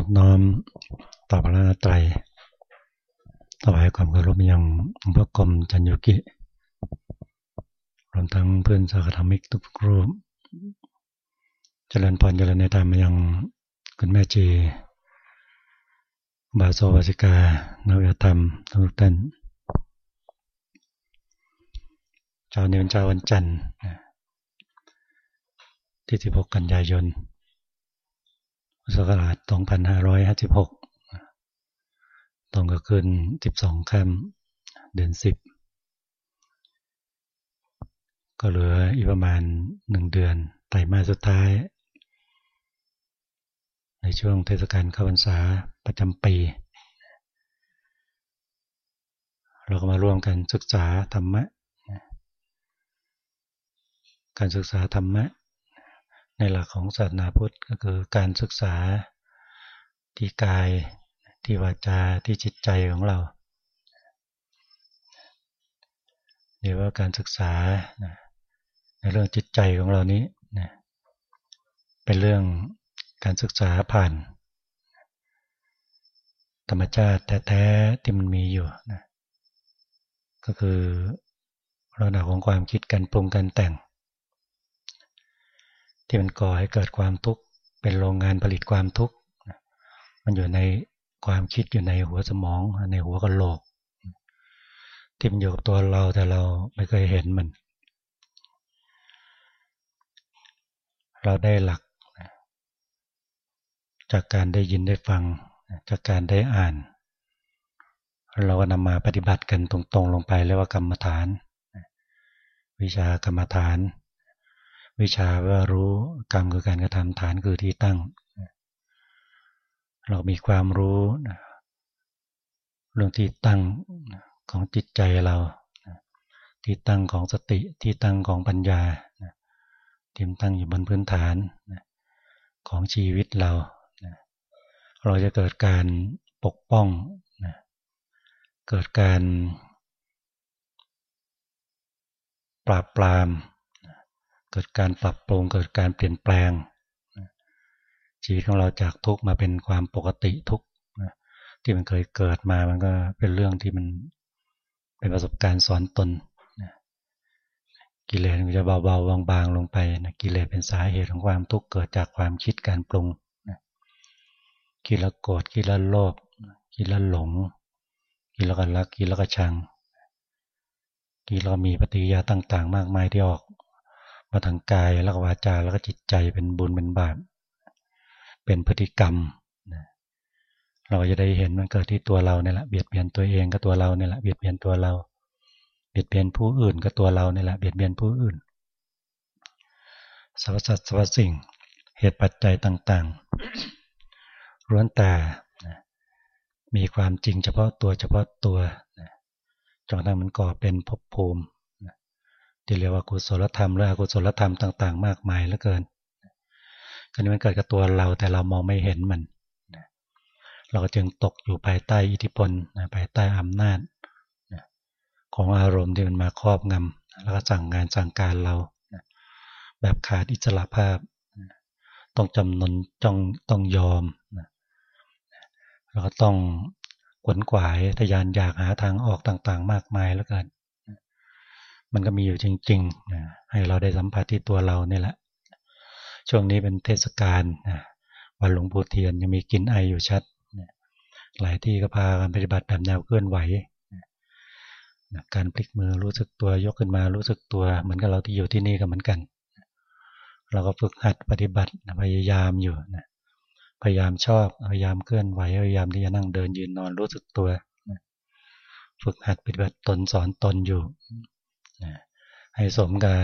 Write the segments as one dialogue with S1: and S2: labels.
S1: อบน้อมต่อพระนาตรัยถวายความเคารพยังพระกรมจันยุกิรวมทั้งเพื่อนสากธรรมิกทุกรูปเจริญพรเจริญในธรรมยังคุณแม่จีบาโซวาสิกานวิธรรมทุกท่านเช้านี้เป็นเช้าวันจันทร์ที่16กันยายน ศักราช 2556 ตรงกับคืน 12 ค่ำเดือน 10 ก็เหลืออีกประมาณหนึ่งเดือนไตรมาสสุดท้าย ในช่วงเทศกาลเข้าพรรษาประจำปี เราก็มาร่วมกันศึกษาธรรมะ การศึกษาธรรมะ ในหลักของศาสนาพุทธก็คือการศึกษาที่กายที่วาจาที่จิตใจของเราเรียกว่าการศึกษาในเรื่องจิตใจของเรานี้เป็นเรื่องการศึกษาผ่าน ธรรมชาติแท้ๆที่มันมีอยู่นะก็คือลักษณะของความคิดการปรุงการแต่ง ที่มันก่อให้เกิดความทุกข์เป็นโรงงานผลิตความทุกข์มันอยู่ในความคิดอยู่ในหัวสมองในหัวกะโหลก ที่มันอยู่กับตัวเราแต่เราไม่เคยเห็นมัน เราได้หลัก จากการได้ยินได้ฟัง จากการได้อ่าน เราก็นำมาปฏิบัติกันตรงๆลงไปเรียกว่ากรรมฐาน วิชากรรมฐาน วิชาว่ารู้กรรมคือการกระทำฐานคือที่ตั้ง เรามีความรู้เรื่องที่ตั้งของจิตใจเราที่ตั้งของสติที่ตั้งของปัญญาที่ตั้งอยู่บนพื้นฐานของชีวิตเรา เราจะเกิดการปกป้อง เกิดการปราบปราม เกิดการปรับปรุงเกิดการเปลี่ยนแปลง ชีวิตของเราจากทุกมาเป็นความปกติทุกที่มันเคยเกิดมามันก็เป็นเรื่องที่มันเป็นประสบการณ์สอนตนกิเลสมันจะเบาๆบางๆลงไปนะกิเลสเป็นสาเหตุของความทุกข์เกิดจากความคิดการปรุงคิดแล้วโกรธคิดแล้วโลภคิดแล้วหลงคิดแล้วก็รักคิดแล้วก็ชังคิดแล้วมีปฏิกิริยาต่าง ๆ มากมายที่ออก มาทางกายแล้วก็วาจาแล้วก็จิตใจเป็นบุญเป็นบาปเป็นพฤติกรรมเราจะได้เห็นมันเกิดที่ตัวเราเนี่ยแหละเบียดเบียนตัวเองก็ตัวเราเนี่ยแหละเบียดเบียนตัวเรา เบียดเบียนผู้อื่นก็ตัวเราเนี่ยแหละเบียดเบียนผู้อื่นสรรพสัตว์สรรพสิ่งเหตุปัจจัยต่างๆล้วนแต่มีความจริงเฉพาะตัวเฉพาะตัวจนทั้งมันก่อเป็นภพภูมิ ที่เรียกว่ากุศลธรรมหรืออกุศลธรรมต่าง ๆ มากมายเหลือเกินคราวนี้มันเกิดกับตัวเราแต่เรามองไม่เห็นมัน เราก็จึงตกอยู่ภายใต้อิทธิพลภายใต้อำนาจของอารมณ์ที่มันมาครอบงำแล้วก็สั่งงานสั่งการเราแบบขาดอิสระภาพ ต้องจำนนจ้องต้องยอมแล้วก็ต้องขวนขวายทยานอยากหาทางออกต่างๆ มากมายแล้วกัน มันก็มีอยู่จริงๆให้เราได้สัมผัสที่ตัวเราเนี่ยแหละ ช่วงนี้เป็นเทศกาลวันหลวงปู่เทียนยังมีกินไออยู่ชัดหลายที่ก็พากันปฏิบัติแบบแนวเคลื่อนไหวการพลิกมือรู้สึกตัวยกขึ้นมารู้สึกตัว เหมือนกับเราที่อยู่ที่นี่ก็เหมือนกัน เราก็ฝึกหัดปฏิบัติพยายามอยู่นะพยายามชอบพยายามเคลื่อนไหวพยายามที่จะนั่งเดินยืนนอนรู้สึกตัวฝึกหัดปฏิบัติตนสอนตนอยู่ ให้สมกับ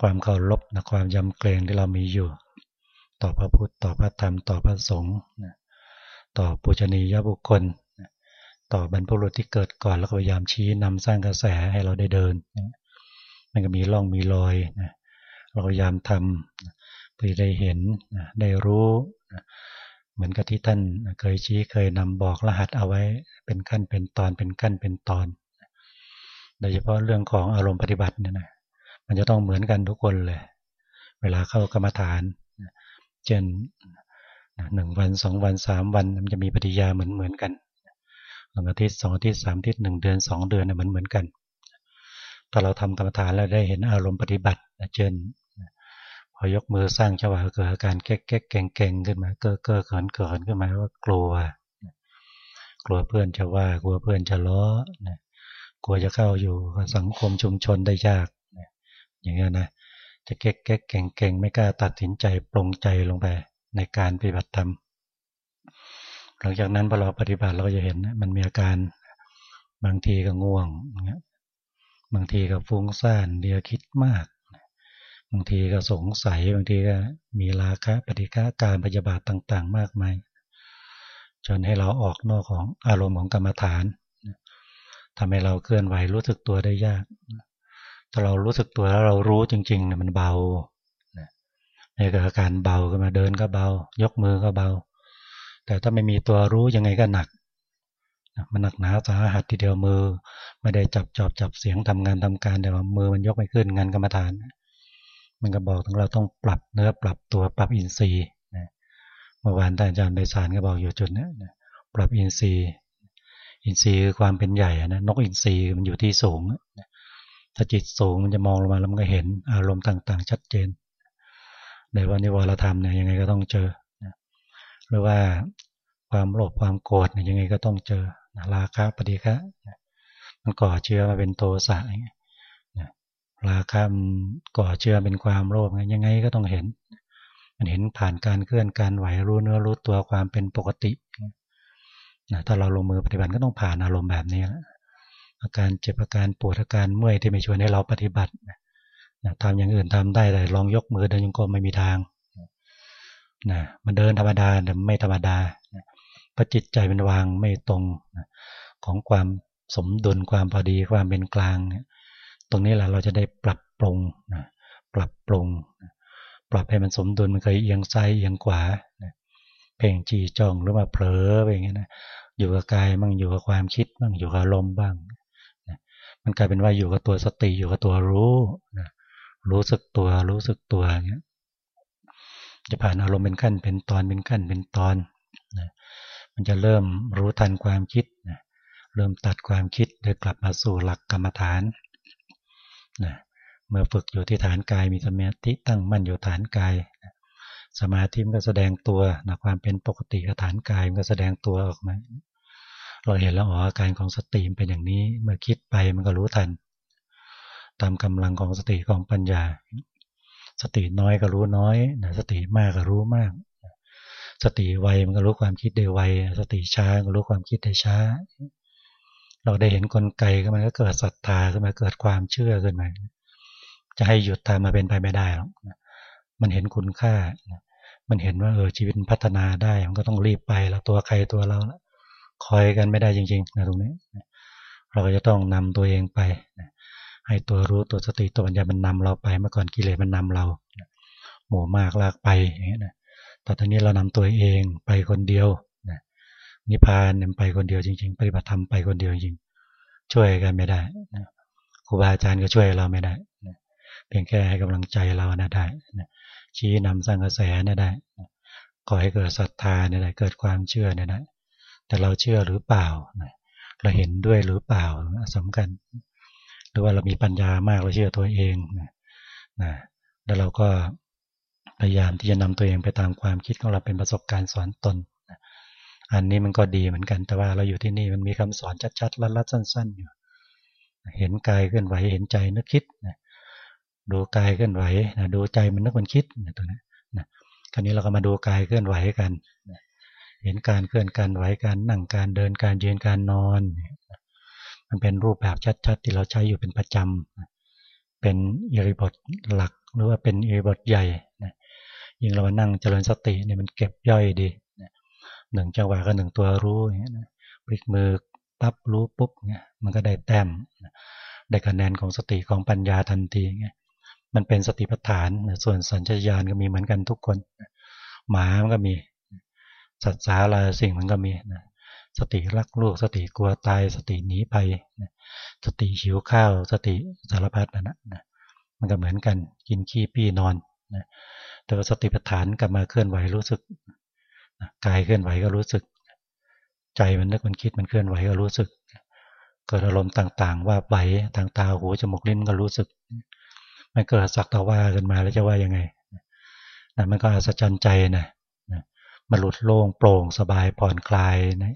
S1: ความเคารพนะความยำเกรงที่เรามีอยู่ ต่อพระพุทธต่อพระธรรมต่อพระสงฆ์ต่อปุจนียบุคคล ต่อบรรพบุรุษที่เกิดก่อนแล้วพยายามชี้นำสร้างกระแสให้เราได้เดิน มันก็มีร่องมีรอยเราพยายามทำเพื่อได้เห็นได้รู้เหมือนกับที่ท่านเคยชี้เคยนำบอกรหัสเอาไว้เป็นขั้นเป็นตอนเป็นขั้นเป็นตอน โดยเฉพาะเรื่องของอารมณ์ปฏิบัติเนี่ยนะมันจะต้องเหมือนกันทุกคนเลย เวลาเข้ากรรมฐาน เช่นหนึ่งวันสองวันสามวันมันจะมีปฏิยาเหมือนเหมือนกันหนึ่งอาทิตย์สองอาทิตย์สามอาทิตย์หนึ่งเดือนสองเดือนเนี่ยเหมือนเหมือนกันถ้าเราทำกรรมฐานแล้วได้เห็นอารมณ์ปฏิบัติเช่นพอยกมือสร้างจังหวะเกิดอาการแก๊กแก๊กแกงแกงขึ้นมา เก้อเก้อเขินเขินขึ้นมาว่ากลัว กลัวเพื่อนจะว่ากลัวเพื่อนจะล้อ กลัวจะเข้าอยู่สังคมชุมชนได้ยาก อย่างเงี้ยนะจะแก๊กแก๊กแกงแกงไม่กล้าตัดสินใจปรงใจลงไปในการปฏิบัติธรรมหลังจากนั้นพอเราปฏิบัติเราก็จะเห็นมันมีอาการบางทีก็ง่วงบางทีก็ฟุ้งซ่านเดียวคิดมากบางทีก็สงสัยบางทีก็มีราคะปฏิฆาการปฏิบัติต่าง ๆ มากมาย จนให้เราออกนอกของอารมณ์ของกรรมฐาน ทำให้เราเคลื่อนไหวรู้สึกตัวได้ยาก ถ้าเรารู้สึกตัวแล้วเรารู้จริงๆเนี่ยมันเบาในเกิดอาการเบาขึ้นมาเดินก็เบา ยกมือก็เบา แต่ถ้าไม่มีตัวรู้ยังไงก็หนัก มันหนักหนาสาหัสทีเดียวมือ ไม่ได้จับจอบจับเสียงทำงานทำการแต่ว่ามือมันยกไม่ขึ้นงานกรรมฐาน มันก็บอกถึงเราต้องปรับเนื้อปรับตัวปรับอินทรีย์เมื่อวานท่านอาจารย์ไพศาลก็บอกอยู่จุดนี้ปรับอินทรีย์ อินทรีย์คือความเป็นใหญ่นะนกอินทรีย์มันอยู่ที่สูงถ้าจิตสูงมันจะมองลงมาแล้วมันก็เห็นอารมณ์ต่าง ๆ ชัดเจนในวันนิวรธรรมเนี่ยยังไงก็ต้องเจอหรือว่าความโลภความโกรธเนี่ยยังไงก็ต้องเจอราคะปฏิฆะมันก่อเชื้อมาเป็นโทสะราคะก่อเชื้อเป็นความโลภยังไงก็ต้องเห็น มันเห็นผ่านการเคลื่อนการไหวรู้เนื้อรู้ตัวความเป็นปกติ นะถ้าเราลงมือปฏิบัติก็ต้องผ่านอารมณ์แบบนี้แหละอาการเจ็บอาการปวดอาการเมื่อยที่ไม่ชวนให้เราปฏิบัตินะทำอย่างอื่นทำได้แต่ลองยกมือเดินยังก็ไม่มีทางนะมันเดินธรรมดาแต่ไม่ธรรมดาเพระจิตใจมันวางไม่ตรงของความสมดุลความพอดีความเป็นกลางเนี่ยตรงนี้แหละเราจะได้ปรับปรุงนะปรับปรุง ปรับให้มันสมดุลมันเคยเอียงซ้ายเอียงขวานะ เพ่งจีจ้องหรือว่าเผลอไปอย่างเงี้ยนะอยู่กับกายบ้างอยู่กับความคิดบ้างอยู่กับลมบ้างนะมันกลายเป็นว่าอยู่กับตัวสติอยู่กับตัวรู้นะรู้สึกตัวรู้สึกตัวเงี้ยจะผ่านอารมณ์เป็นขั้นเป็นตอนเป็นขั้นเป็นตอนนะมันจะเริ่มรู้ทันความคิดนะเริ่มตัดความคิดโดยกลับมาสู่หลักกรรมฐานนะเมื่อฝึกอยู่ที่ฐานกายมีสมาธิตั้งมั่นอยู่ฐานกาย สมาธิมันก็แสดงตัวนะความเป็นปกติฐานกายมันก็แสดงตัวออกมา เราเห็นแล้วอ๋ออาการของสติเป็นอย่างนี้ เมื่อคิดไปมันก็รู้ทัน ตามกำลังของสติของปัญญา สติน้อยก็รู้น้อยนะสติมากก็รู้มาก สติไวมันก็รู้ความคิดได้ไว สติช้าก็รู้ความคิดได้ช้า เราได้เห็นนกลไกก็มันก็เกิดศรัทธาขึ้นมาเกิดความเชื่อขึ้นมาจะให้หยุดตามมาเป็นไปไม่ได้หรอก มันเห็นคุณค่า มันเห็นว่าเออชีวิตพัฒนาได้ มันก็ต้องรีบไปแล้วตัวใครตัวเราคอยกันไม่ได้จริงๆนะตรงนี้ เราก็จะต้องนำตัวเองไป ให้ตัวรู้ตัวสติตัวปัญญามันนำเราไปเมื่อก่อนกิเลสมันนำเรา หมู่มากลากไปอย่างนี้นะแต่ตอนนี้เรานำตัวเองไปคนเดียวนิพพานเนี่ยไปคนเดียวจริง ๆ ปฏิบัติธรรมไปคนเดียวจริงช่วยกันไม่ได้ครูบาอาจารย์ก็ช่วยเราไม่ได้เพียงแค่ให้กำลังใจเรานะได้ ชี้นำสร้างกระแสนะได้ก่อให้เกิดศรัทธาเนี่ยได้เกิดความเชื่อเนี่ยนะแต่เราเชื่อหรือเปล่า เราเห็นด้วยหรือเปล่าสำคัญ หรือว่าเรามีปัญญามากเราเชื่อตัวเองนะแล้วเราก็พยายามที่จะนำตัวเองไปตามความคิดของเราเป็นประสบการณ์สอนตน อันนี้มันก็ดีเหมือนกัน แต่ว่าเราอยู่ที่นี่มันมีคำสอนชัดๆลัดๆสั้น ๆ อยู่ เห็นกายเคลื่อนไหวเห็นใจนึกคิดนะ ดูกายเคลื่อนไหวนะดูใจมันนึกมันคิดนะตัวนี้นะคราวนี้เราก็มาดูกายเคลื่อนไหวกันนะเห็นการเคลื่อนการไหวการนั่งการเดินการยืนการนอน มันเป็นรูปแบบชัดๆ ที่เราใช้อยู่เป็นประจำเป็นอิริบทหลักหรือว่าเป็นอิริบทใหญ่นะยิ่งเรามานั่งเจริญสติเนี่ยมันเก็บย่อยดีหนึ่งจังหวะก็หนึ่งตัวรู้อย่างเงี้ยพลิกมือปั๊บรู้ปุ๊บเนี่ยมันก็ได้แต้มได้คะแนนของสติของปัญญาทันทีเงี้ย มันเป็นสติปัฏฐาน ส่วนสัญชาตญาณก็มีเหมือนกันทุกคน หมามันก็มี สัตว์สาราสิ่งมันก็มีสติรักลูก สติกลัวตาย สติหนีไปสติหิวข้าว สติสารพัดนั่นนะมันก็เหมือนกันกินขี้ปี้นอนแต่ว่าสติปัฏฐานกลับมาเคลื่อนไหวรู้สึกกายเคลื่อนไหวก็รู้สึก ใจมันนึกมันคิดมันเคลื่อนไหวก็รู้สึกเกิดอารมณ์ต่างๆ ว่าไหวทางตาหูจมูกลิ้นก็รู้สึก มันเกิดสักตะว่าขึ้นมาแล้วจะว่ายังไงนะมันก็อัศจรรย์ใจนะมันหลุดโล่งโปร่งสบายผ่อนคลายนะ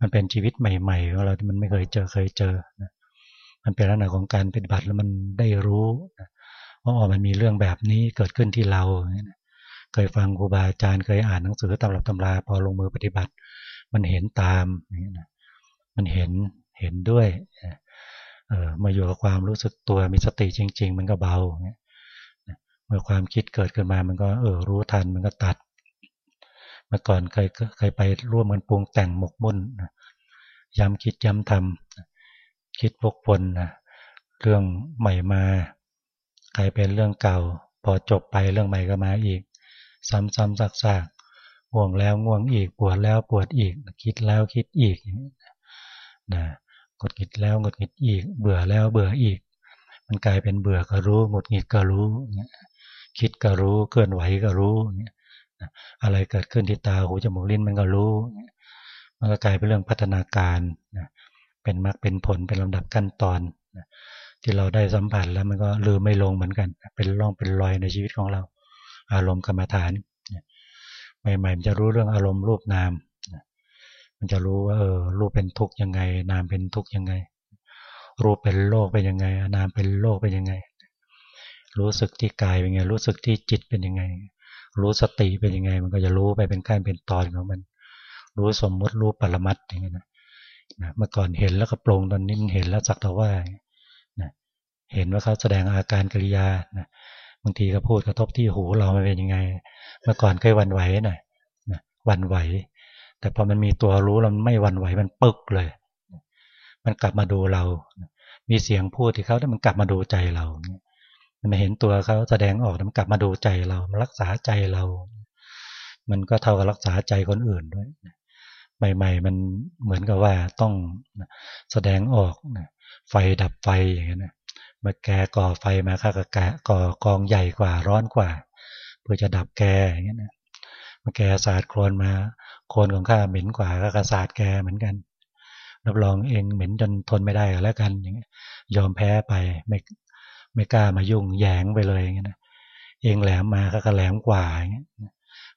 S1: มันเป็นชีวิตใหม่ๆของเราที่มันไม่เคยเจอเคยเจอนะมันเป็นลักษณะของการปฏิบัติแล้วมันได้รู้ว่าอ๋อมันมีเรื่องแบบนี้เกิดขึ้นที่เราเคยฟังครูบาอาจารย์เคยอ่านหนังสือตำรับตำราพอลงมือปฏิบัติ มันเห็นตามมันเห็นเห็นด้วยเออ มาอยู่กับความรู้สึกตัวมีสติจริง ๆ มันก็เบาเมื่อความคิดเกิดขึ้นมามันก็เออรู้ทันมันก็ตัด เมื่อก่อนเคยเคยไปร่วมมันปรุงแต่งหมกมุ่นย้ำคิดย้ำทำคิดวกวนนะเรื่องใหม่มากลายเป็นเรื่องเก่า พอจบไปเรื่องใหม่ก็มาอีก ซ้ำๆซักๆห่วงแล้วง่วงอีกปวดแล้วปวดอีก คิดแล้วคิดอีกนะ กดกิดแล้วกดกิดอีก เบื่อแล้วเบื่ออีก มันกลายเป็นเบื่อก็รู้หมดงิดก็รู้คิดก็รู้เคลื่อนไหวก็รู้อะไรเกิดขึ้นที่ตาหูจมูกลิ้นมันก็รู้มันก็กลายเป็นเรื่องพัฒนาการเป็นมรรคเป็นผลเป็นลำดับขั้นตอนที่เราได้สัมผัสแล้วมันก็ลืมไม่ลงเหมือนกัน เป็นร่องเป็นรอยในชีวิตของเรา อารมณ์กรรมฐานใหม่ๆมันจะรู้เรื่องอารมณ์รูปนาม มันจะรู้ว่าเออรูปเป็นทุกข์ยังไง นามเป็นทุกข์ยังไง รูปเป็นโลกเป็นยังไง นามเป็นโลกเป็นยังไง รู้สึกที่กายเป็นยังไง รู้สึกที่จิตเป็นยังไง รู้สติเป็นยังไง มันก็จะรู้ไปเป็นขั้นเป็นตอนของมัน รู้สมมุติรู้ปรมัตอย่างเงี้ยนะเมื่อก่อนเห็นแล้วก็ปรงตอนนี้เห็นแล้วสักแต่ว่าเห็นว่าเขาแสดงอาการกิริยานะบางทีก็พูดกระทบที่หูเราไม่เป็นยังไง เมื่อก่อนเคยวันไหวหน่อยวันไหว แต่พอมันมีตัวรู้เราไม่หวั่นไหวมันปึกเลย มันกลับมาดูเรา มีเสียงพูดที่เขาแต่มันกลับมาดูใจเรา มันเห็นตัวเขาแสดงออกมันกลับมาดูใจเรา มันรักษาใจเรา มันก็เท่ากับรักษาใจคนอื่นด้วย ใหม่ ๆ มันเหมือนกับว่าต้องแสดงออก ไฟดับไฟอย่างนี้นะมาแกก่อไฟมาข้ากับแกก่อกองใหญ่กว่าร้อนกว่า เพื่อจะดับแกอย่างนี้นะมาแกสาดโคลนมา คนของข้าเหม็นกว่าก็กระสาดแกเหมือนกัน รับรองเองเหม็นจนทนไม่ได้แล้วกันอย่างเงี้ยยอมแพ้ไปไม่ไม่กล้ามายุ่งแยงไปเลยอย่างเงี้ยนะเองแหลมมาก็กระแหลมกว่าอย่างเงี้ย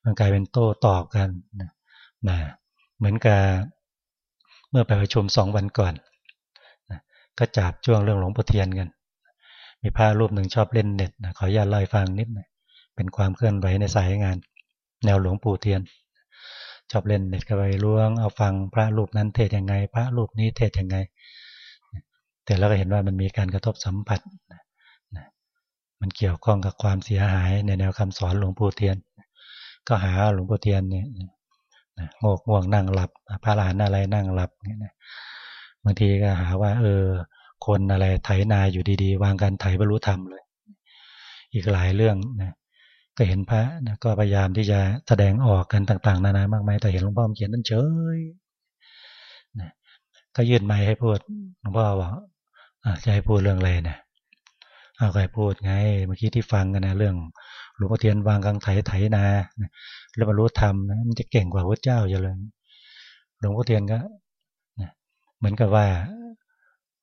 S1: มันกลายเป็นโต้ตอบกันนะเหมือนกับเมื่อไปประชุมสองวันก่อนนะก็จับช่วงเรื่องหลวงปู่เทียนกัน มีพระรูปหนึ่งชอบเล่นเน็ตนะขออนุญาตเล่าให้ฟังนิดหน่อยเป็นความเคลื่อนไหวในสายงาน แนวหลวงปู่เทียน ชอบเล่นเน็ตก็ไปล้วงเอาฟังพระรูปนั้นเทศยังไง พระรูปนี้เทศยังไง แต่เราก็เห็นว่ามันมีการกระทบสัมผัสมันเกี่ยวข้องกับความเสียหายในแนวคำสอนหลวงปู่เทียน ก็หาหลวงปู่เทียนเนี่ยโงกง่วงนั่งหลับพระหลานอะไรนั่งหลับบางทีก็หาว่า เออ คนอะไรไถนาอยู่ดีๆ วางการไถบรรลุธรรมเลย อีกหลายเรื่องนะ ก็เห็นพระนะก็พยายามที่จะแสดงออกกันต่าง ๆ นานามากมายแต่เห็นหลวงพ่อเขียนนั่นเฉยนะก็ยื่นไม้ให้พูดหลวงพ่อบอกจะให้พูดเรื่องอะไรนะเอาใครพูดไงเมื่อกี้ที่ฟังกันนะเรื่องหลวงพ่อเทียนวางกลางไถไถนาแล้วบรรลุธรรมนะมันจะเก่งกว่าพระเจ้าอยู่เลยหลวงพ่อเทียนก็เหมือนกับว่า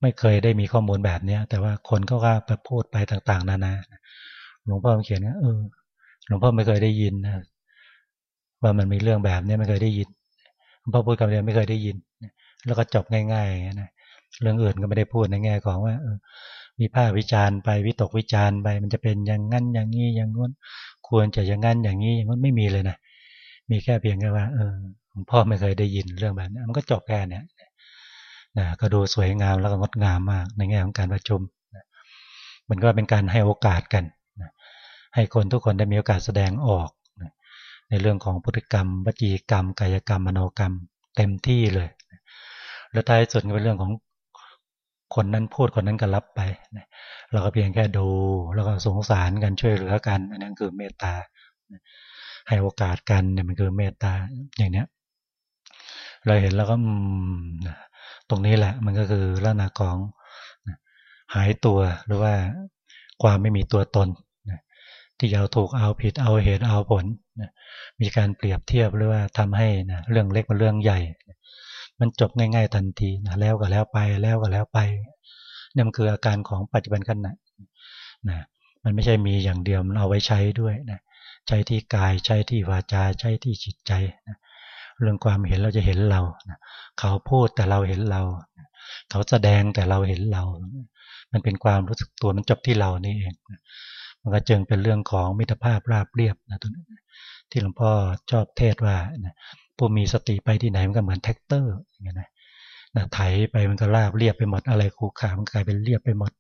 S1: ไม่เคยได้มีข้อมูลแบบเนี้ย แต่ว่าคนก็ว่าไปพูดไปต่าง ๆ นานาหลวงพ่อเขียนก็เออ หลวงพ่อไม่เคยได้ยินนะว่ามันมีเรื่องแบบนี้ไม่เคยได้ยินหลวงพ่อพูดคำเดียวไม่เคยได้ยิน แล้วก็จบง่ายๆนะเรื่องอื่นก็ไม่ได้พูดในแง่ของว่าเออมีภาวิจารณ์ไปวิตกวิจารณ์ไป มันจะเป็นอย่างงั้นอย่างนี้อย่างงู้น ควรจะอย่างงั้นอย่างนี้อย่างงู้นไม่มีเลยนะมีแค่เพียงแค่ว่าเออหลวงพ่อไม่เคยได้ยินเรื่องแบบนี้มันก็จบแค่นี้นะก็ดูสวยงามแล้วก็งดงามมากในแง่ของการประชุมมันก็เป็นการให้โอกาสกัน ให้คนทุกคนได้มีโอกาสแสดงออกในเรื่องของพฤติกรรมวจีกรรม กายกรรมมโนกรรม เต็มที่เลย แล้วท้ายสุดก็เป็นเรื่องของคนนั้นพูดคนนั้นก็รับไป เราก็เพียงแค่ดู แล้วก็สงสารกันช่วยเหลือกัน อันนั้นคือเมตตา ให้โอกาสกันเนี่ยมันคือเมตตาอย่างเนี้ย เราเห็นแล้วก็ตรงนี้แหละ มันก็คือลักษณะของหายตัวหรือว่าความไม่มีตัวตน ที่เอาถูกเอาผิดเอาเหตุเอาผลมีการเปรียบเทียบหรือว่าทำให้นะเรื่องเล็กเป็นเรื่องใหญ่ มันจบง่าย ๆ ทันทีนะแล้วก็แล้วไปแล้วก็แล้วไปนี่มันคืออาการของปัจจุบันขณะนะมันไม่ใช่มีอย่างเดียวมันเอาไว้ใช้ด้วยนะใช้ที่กายใช้ที่วาจาใช้ที่จิตใจนะเรื่องความเห็นเราจะเห็นเรานะเขาพูดแต่เราเห็นเรา เขาแสดงแต่เราเห็นเรา มันเป็นความรู้สึกตัวมันจบที่เรานี่เอง มันก็จึงเป็นเรื่องของมิตรภาพราบเรียบนะตัวนี้ที่หลวงพ่อชอบเทศน์ว่าผู้มีสติไปที่ไหนมันก็เหมือนแทรกเตอร์อย่างเงี้ยนะนะไถไปมันก็ราบเรียบไปหมดอะไรขรุขระมันกลายเป็นเรียบไปหมด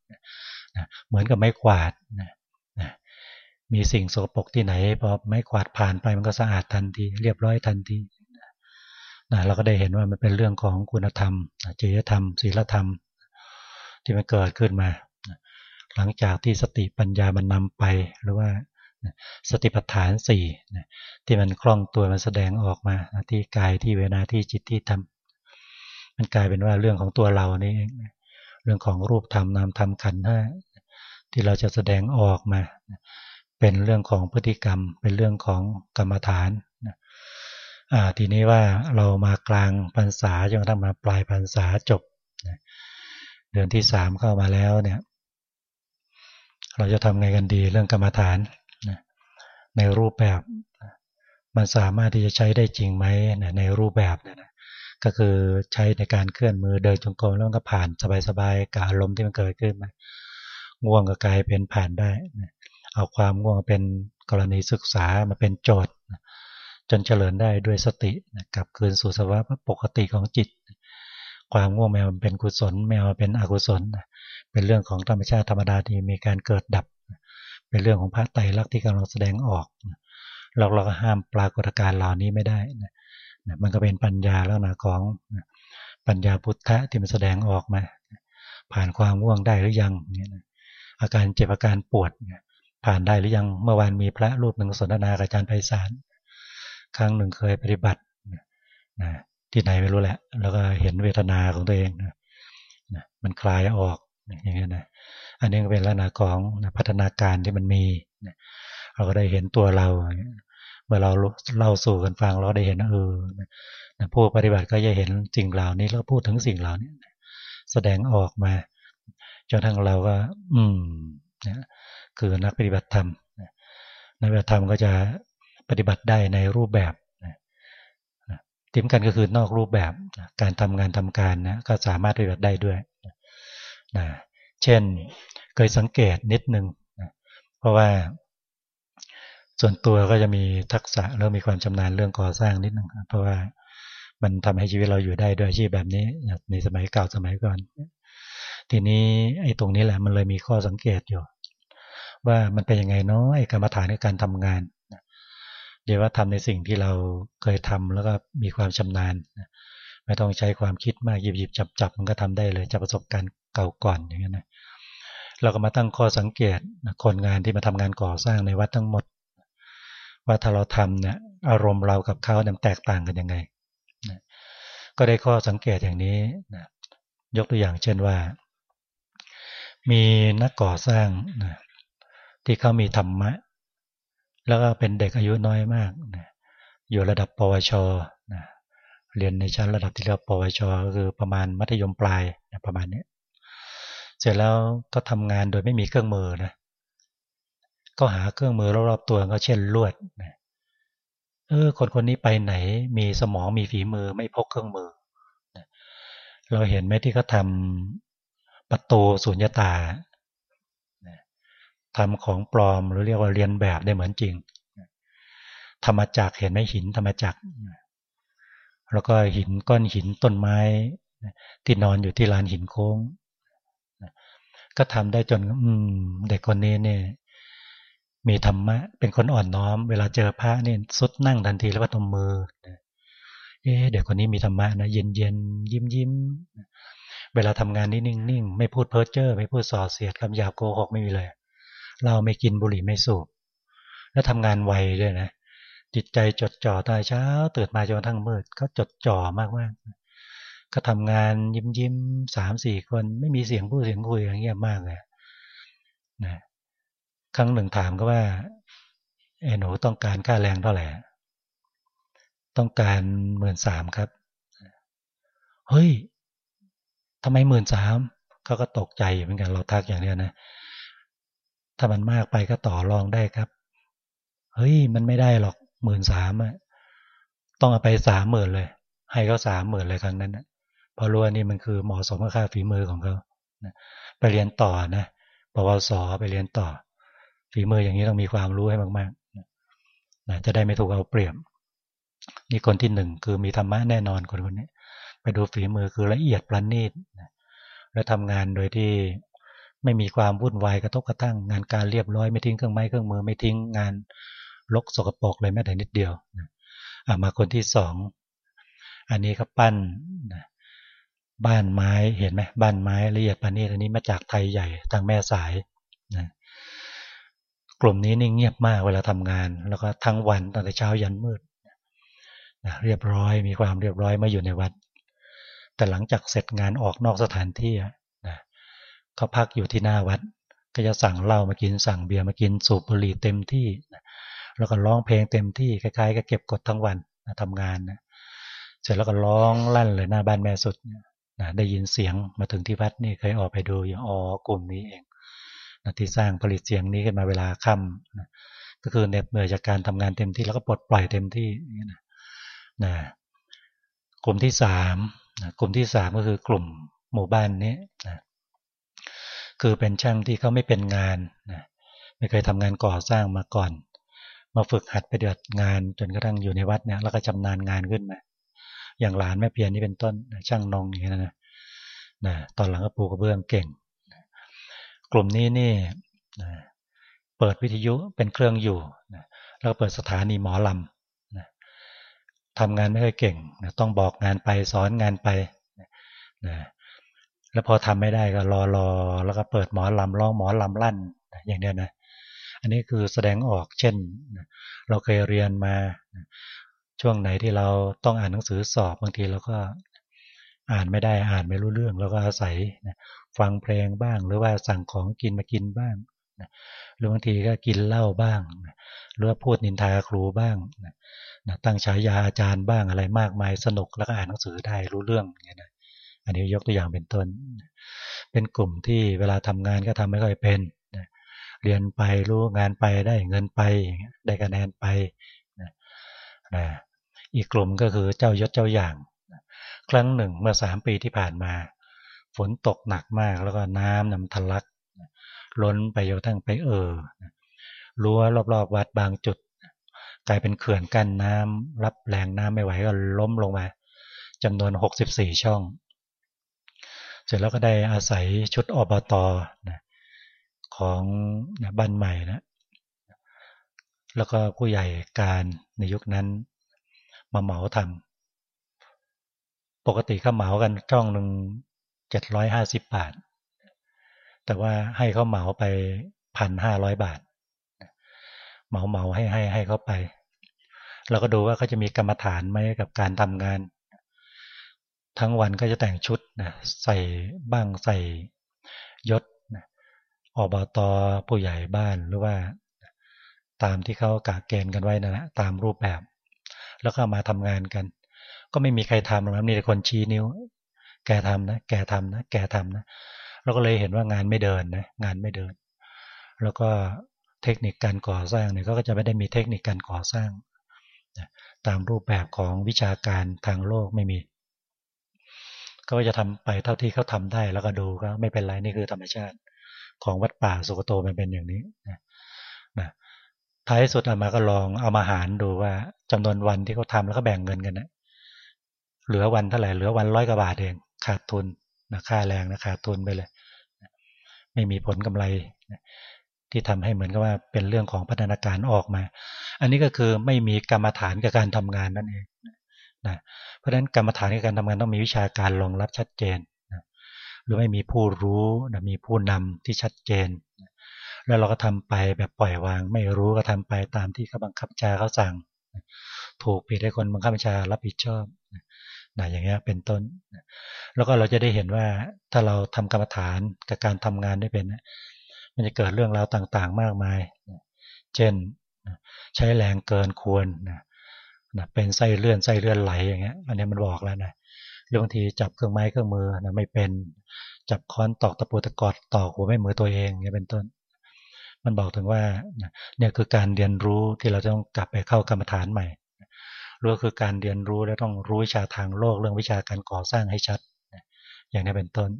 S1: นะเหมือนกับไม้กวาดนะนะมีสิ่งโสโครกที่ไหนพอไม้กวาดผ่านไปมันก็สะอาดทันที เรียบร้อยทันทีนะเราก็ได้เห็นว่ามันเป็นเรื่องของคุณธรรมจริยธรรมศีลธรรม ที่มันเกิดขึ้นมา หลังจากที่สติปัญญามันนำไปหรือว่าสติปัฏฐานสี่ที่มันคล่องตัวมันแสดงออกมาที่กายที่เวนาที่จิตที่ธรรมมันกลายเป็นว่าเรื่องของตัวเรานี่เองเรื่องของรูปธรรมนามธรรมขันธ์ห้าที่เราจะแสดงออกมา เป็นเรื่องของพฤติกรรม เป็นเรื่องของกรรมฐานทีนี้ว่าเรามากลางพรรษาจนกระทั่งมาปลายพรรษาจบเดือนที่สามเข้ามาแล้วเนี่ย เราจะทำไงกันดีเรื่องกรรมฐานในรูปแบบ มันสามารถที่จะใช้ได้จริงไหมในรูปแบบนี่ยก็คือใช้ในการเคลื่อนมือเดินจงกรมแล้วก็ผ่านสบายๆกับอารมณ์ที่มันเกิดขึ้นมาง่วงก็กลายเป็นผ่านได้เอาความง่วงเป็นกรณีศึกษามาเป็นโจทย์จนเจริญได้ด้วยสติกลับคืนสู่สภาวะปกติของจิต ความง่วงแมวเป็นกุศล แมวเป็นอกุศล เป็นเรื่องของธรรมชาติธรรมดาที่มีการเกิดดับ เป็นเรื่องของพระไตรลักษณ์ที่กำลังแสดงออก เราเราก็ห้ามปรากฏการณ์เหล่านี้ไม่ได้นะมันก็เป็นปัญญาแล้วนะของปัญญาพุทธะที่มันแสดงออกมาผ่านความง่วงได้หรือยังเนี่ยอาการเจ็บอาการปวดผ่านได้หรือยังเมื่อวานมีพระรูปหนึ่งสนทนากับอาจารย์ไพศาลครั้งหนึ่งเคยปฏิบัตินะ ที่ไหนไม่รู้แหละ แล้วก็เห็นเวทนาของตัวเองนะมันคลายออกอย่างนี้นะอันนี้เป็นลักษณะของพัฒนาการที่มันมีเราก็ได้เห็นตัวเราเมื่อเราเล่าสู่กันฟังเราได้เห็นเออผู้ปฏิบัติก็จะเห็นสิ่งเหล่านี้แล้วพูดถึงสิ่งเหล่านี้แสดงออกมาจนทั้งเราก็ อืมนะคือนักปฏิบัติธรรมนักปฏิบัติธรรมก็จะปฏิบัติได้ในรูปแบบ ติมกันก็คือนอกรูปแบบการทำงานทำการนะก็สามารถปฏิบัติได้ด้วยนะเช่นเคยสังเกตนิดนึงนะเพราะว่า ส่วนตัวก็จะมีทักษะแล้วมีความชำนาญเรื่องก่อสร้างนิดนึงเพราะว่ามันทำให้ชีวิตเราอยู่ได้ด้วยอาชีพแบบนี้ในสมัยเก่าสมัยก่อน ทีนี้ไอ้ตรงนี้แหละมันเลยมีข้อสังเกตอยู่ ว่ามันเป็นยังไงเนาะไอ้กรรมฐานในการทำงาน เดี๋ยวว่าทำในสิ่งที่เราเคยทำแล้วก็มีความชำนาญ ไม่ต้องใช้ความคิดมากหยิบหยิบจับจับมันก็ทำได้เลยจากประสบการณ์เก่าก่อนอย่างนี้นะเราก็มาตั้งข้อสังเกตคนงานที่มาทำงานก่อสร้างในวัดทั้งหมด ว่าถ้าเราทำเนี่ยอารมณ์เรากับเขาเนี่ยแตกต่างกันยังไงนะก็ได้ข้อสังเกตอย่างนี้นะยกตัวอย่างเช่นว่า มีนักก่อสร้างนะที่เขามีธรรมะ แล้วก็เป็นเด็กอายุน้อยมากนะอยู่ระดับปวชนะเรียนในชั้นระดับที่เรียกปวชก็คือประมาณมัธยมปลายนะประมาณนี้ เสร็จแล้วก็ทำงานโดยไม่มีเครื่องมือนะก็หาเครื่องมือรอบๆตัวก็เช่นลวดเออคนคนนี้ไปไหนมีสมองมีฝีมือไม่พกเครื่องมือ เราเห็นไหมที่เขาทำประตูสุญญตา ทำของปลอมหรือเรียกว่าเรียนแบบได้เหมือนจริงธรรมจักเห็นไหมหินธรรมจักแล้วก็หินก้อนหินต้นไม้ที่นอนอยู่ที่ลานหินโค้งก็ทำได้จนเด็กคนนี้เนี่ย มีธรรมะ เป็นคนอ่อนน้อม เวลาเจอพระเนี่สุดนั่งทันทีแล้วก็ตมมือเอ๊เด็กคนนี้มีธรรมะนะเย็นเย็นยิ้มยิ้มเวลาทำงานนี่นิ่งนิ่งไม่พูดเพ้อเจ้อไม่พูดส่อเสียดคำหยาบโกหกไม่มีเลย เราไม่กินบุหรี่ไม่สูบ แล้วทำงานไวด้วยนะ จิตใจจดจ่อตายเช้าตื่นมาจนทั้งมืดก็จดจ่อมากมากก็ทำงานยิ้มยิ้มสามสี่คนไม่มีเสียงพูดเสียงคุยอย่างเงี้ยมากเลยนะครั้งหนึ่งถามก็ว่าไอ้หนูต้องการค่าแรงเท่าไหร่ต้องการหมื่นสามครับ เฮ้ยทำไมหมื่นสามเขาก็ตกใจเหมือนกันเราทักอย่างเนี้ยนะ ถ้ามันมากไปก็ต่อรองได้ครับ เฮ้ยมันไม่ได้หรอกหมื่นสามอะต้องเอาไปสามหมื่นเลย ให้เขาสามหมื่นเลยครั้งนั้นนะพอรู้ว่านี่มันคือเหมาะสมกับค่าฝีมือของเขาไปเรียนต่อนะปวสไปเรียนต่อ ฝีมืออย่างนี้ต้องมีความรู้ให้มากๆนะจะได้ไม่ถูกเอาเปรียบนี่คนที่หนึ่งคือมีธรรมะแน่นอนคนคนนี้ ไปดูฝีมือคือละเอียดประณีตและทำงานโดยที่ ไม่มีความวุ่นวายกระทบกระทั่ง งานการเรียบร้อยไม่ทิ้งเครื่องไม้เครื่องมือไม่ทิ้งงานลกสกปรกเลยแม้แต่นิดเดียวมาคนที่สองอันนี้ก็ปั้นบ้านไม้เห็นไหมบ้านไม้ละเอียดประณีตอันนี้มาจากไทยใหญ่ทางแม่สายนะกลุ่มนี้นี่เงียบมากเวลาทำงาน แล้วก็ทั้งวันตั้งแต่เช้ายันมืดนะเรียบร้อยมีความเรียบร้อยมาอยู่ในวัด แต่หลังจากเสร็จงานออกนอกสถานที่ เขาพักอยู่ที่หน้าวัด ก็จะสั่งเหล้ามากินสั่งเบียร์มากินสูบบุหรี่เต็มที่ แล้วก็ร้องเพลงเต็มที่คล้ายๆกับเก็บกดทั้งวันนะทำงานนะเสร็จแล้วก็ร้องลั่นเลยหน้าบ้านแม่สุดนะได้ยินเสียงมาถึงที่วัดนี่เคยออกไปดูอย่างอ๋อกลุ่มนี้เองนะที่สร้างผลิตเสียงนี้ขึ้นมาเวลาค่ำนะก็คือเหน็ดเหนื่อยจากการทำงานเต็มที่แล้วก็ปลดปล่อยเต็มที่นะนะกลุ่มที่สามนะกลุ่มที่สามก็คือกลุ่มหมู่บ้านนี้นะ คือเป็นช่างที่เขาไม่เป็นงานนะไม่เคยทำงานก่อสร้างมาก่อน มาฝึกหัดไปเดือดงานจนกระทั่งอยู่ในวัดเนี่ยแล้วก็จำนานงานขึ้นมาอย่างหลานแม่เพียรนี่เป็นต้นช่างนองอย่างนี้นะนะตอนหลังก็ปูกระเบื้องเก่ง กลุ่มนี้นี่นะเปิดวิทยุเป็นเครื่องอยู่นะแล้วเปิดสถานีหมอลำนะทำงานไม่ค่อยเก่งนะต้องบอกงานไปสอนงานไปนะ แล้วพอทำไม่ได้ก็รอรอแล้วก็เปิดหมอลำร้องหมอลำลั่นอย่างเนี้ยนะอันนี้คือแสดงออกเช่น เราเคยเรียนมาช่วงไหนที่เราต้องอ่านหนังสือสอบบางทีเราก็อ่านไม่ได้อ่านไม่รู้เรื่องเราก็อาศัยฟังเพลงบ้าง หรือว่าสั่งของกินมากินบ้างหรือบางทีก็กินเหล้าบ้างหรือว่าพูดนินทาครูบ้างตั้งฉายาอาจารย์บ้างอะไรมากมายสนุกแล้วก็อ่านหนังสือได้รู้เรื่องอย่างนี้นะ อันนี้ยกตัวอย่างเป็นต้น เป็นกลุ่มที่เวลาทำงานก็ทำไม่ค่อยเป็นเรียนไปรู้งานไปได้เงินไปได้คะแนนไปนะอีกกลุ่มก็คือเจ้ายศเจ้าอย่าง ครั้งหนึ่งเมื่อสามปีที่ผ่านมา ฝนตกหนักมากแล้วก็น้ำนำทะลัก ล้นไปจนทั้งไปเออรั้วรอบๆวัดบางจุด กลายเป็นเขื่อนกั้นน้ำรับแรงน้ำไม่ไหวก็ล้มลงมาจำนวน 64 ช่อง สร็จแล้วก็ได้อาศัยชุดอบตนะของบ้านใหม่นะแล้วก็ผู้ใหญ่การในยุคนั้น มาเหมาทำปกติเขาเหมากันช่องหนึ่งเจ็ดร้อยห้าสิบบาท แต่ว่าให้เขาเหมาไปพันห้าร้อยบาท เหมาเหมาให้ให้ให้เขาไปเราก็ดูว่าเขาจะมีกรรมฐานไหมกับการทำงาน ทั้งวันก็จะแต่งชุดนะใส่บ้างใส่ยศนะอบตผู้ใหญ่บ้านหรือว่า ตามที่เขากะเกณฑ์กันไว้นะนะตามรูปแบบ แล้วก็มาทำงานกัน ก็ไม่มีใครทำหรอกนะมีแต่คนชี้นิ้ว แกทำนะแกทำนะแกทำนะเราก็เลยเห็นว่างานไม่เดินนะงานไม่เดิน แล้วก็เทคนิคการก่อสร้างเนี่ยก็จะไม่ได้มีเทคนิคการก่อสร้างตามรูปแบบของวิชาการทางโลกไม่มี ก็จะทำไปเท่าที่เขาทาได้แล้วก็ดูก็ไม่เป็นไรนี่คือธรรมชาติของวัดป่าสุกโตมันเป็นอย่างนี้นะนะท้ายสุดอามาก็ลองเอามาหารดูว่าจำนวนวันที่เขาทาแล้วก็แบ่งเงินกันนะเหลือวันเท่าไหร่เหลือวันร้อยกว่าบาทเองขาดทุนนะค่าแรงนะขาดทุนไปเลย ไม่มีผลกำไรที่ทำให้เหมือนกับว่าเป็นเรื่องของพัฒนาการออกมา อันนี้ก็คือไม่มีกรรมฐานกับการทำงานนั่นเอง นะเพราะฉะนั้นกรรมฐานในการทำงานต้องมีวิชาการรองรับชัดเจนนะหรือไม่มีผู้รู้นะมีผู้นำที่ชัดเจนนะแล้วเราก็ทำไปแบบปล่อยวาง ไม่รู้ก็ทำไปตามที่เขาบังคับชาเขาสั่งถูกผิดให้คนบังคับชารับผิดชอบนะอย่างเงี้ยเป็นต้นแล้วก็เราจะได้เห็นว่าถ้าเราทำกรรมฐานกับการทำงานได้เป็นมันจะเกิดเรื่องราวต่างๆ มากมายเช่นใช้แรงเกินควรนะ นะเป็นไส้เลื่อนไส้เลื่อนไหลอย่างเงี้ย อันนี้มันบอกแล้วนะเรื่องทีจับเครื่องไม้เครื่องมือนะไม่เป็นจับค้อนตอกตะปูตะกอดตอกหัวไม่มือตัวเองเนี่ยเป็นต้น มันบอกถึงว่าเนี่ยคือการเรียนรู้ที่เราต้องกลับไปเข้ากรรมฐานใหม่รู้คือการเรียนรู้แล้วต้องรู้วิชาทางโลกเรื่องวิชาการก่อสร้างให้ชัดอย่างนี้เป็นต้น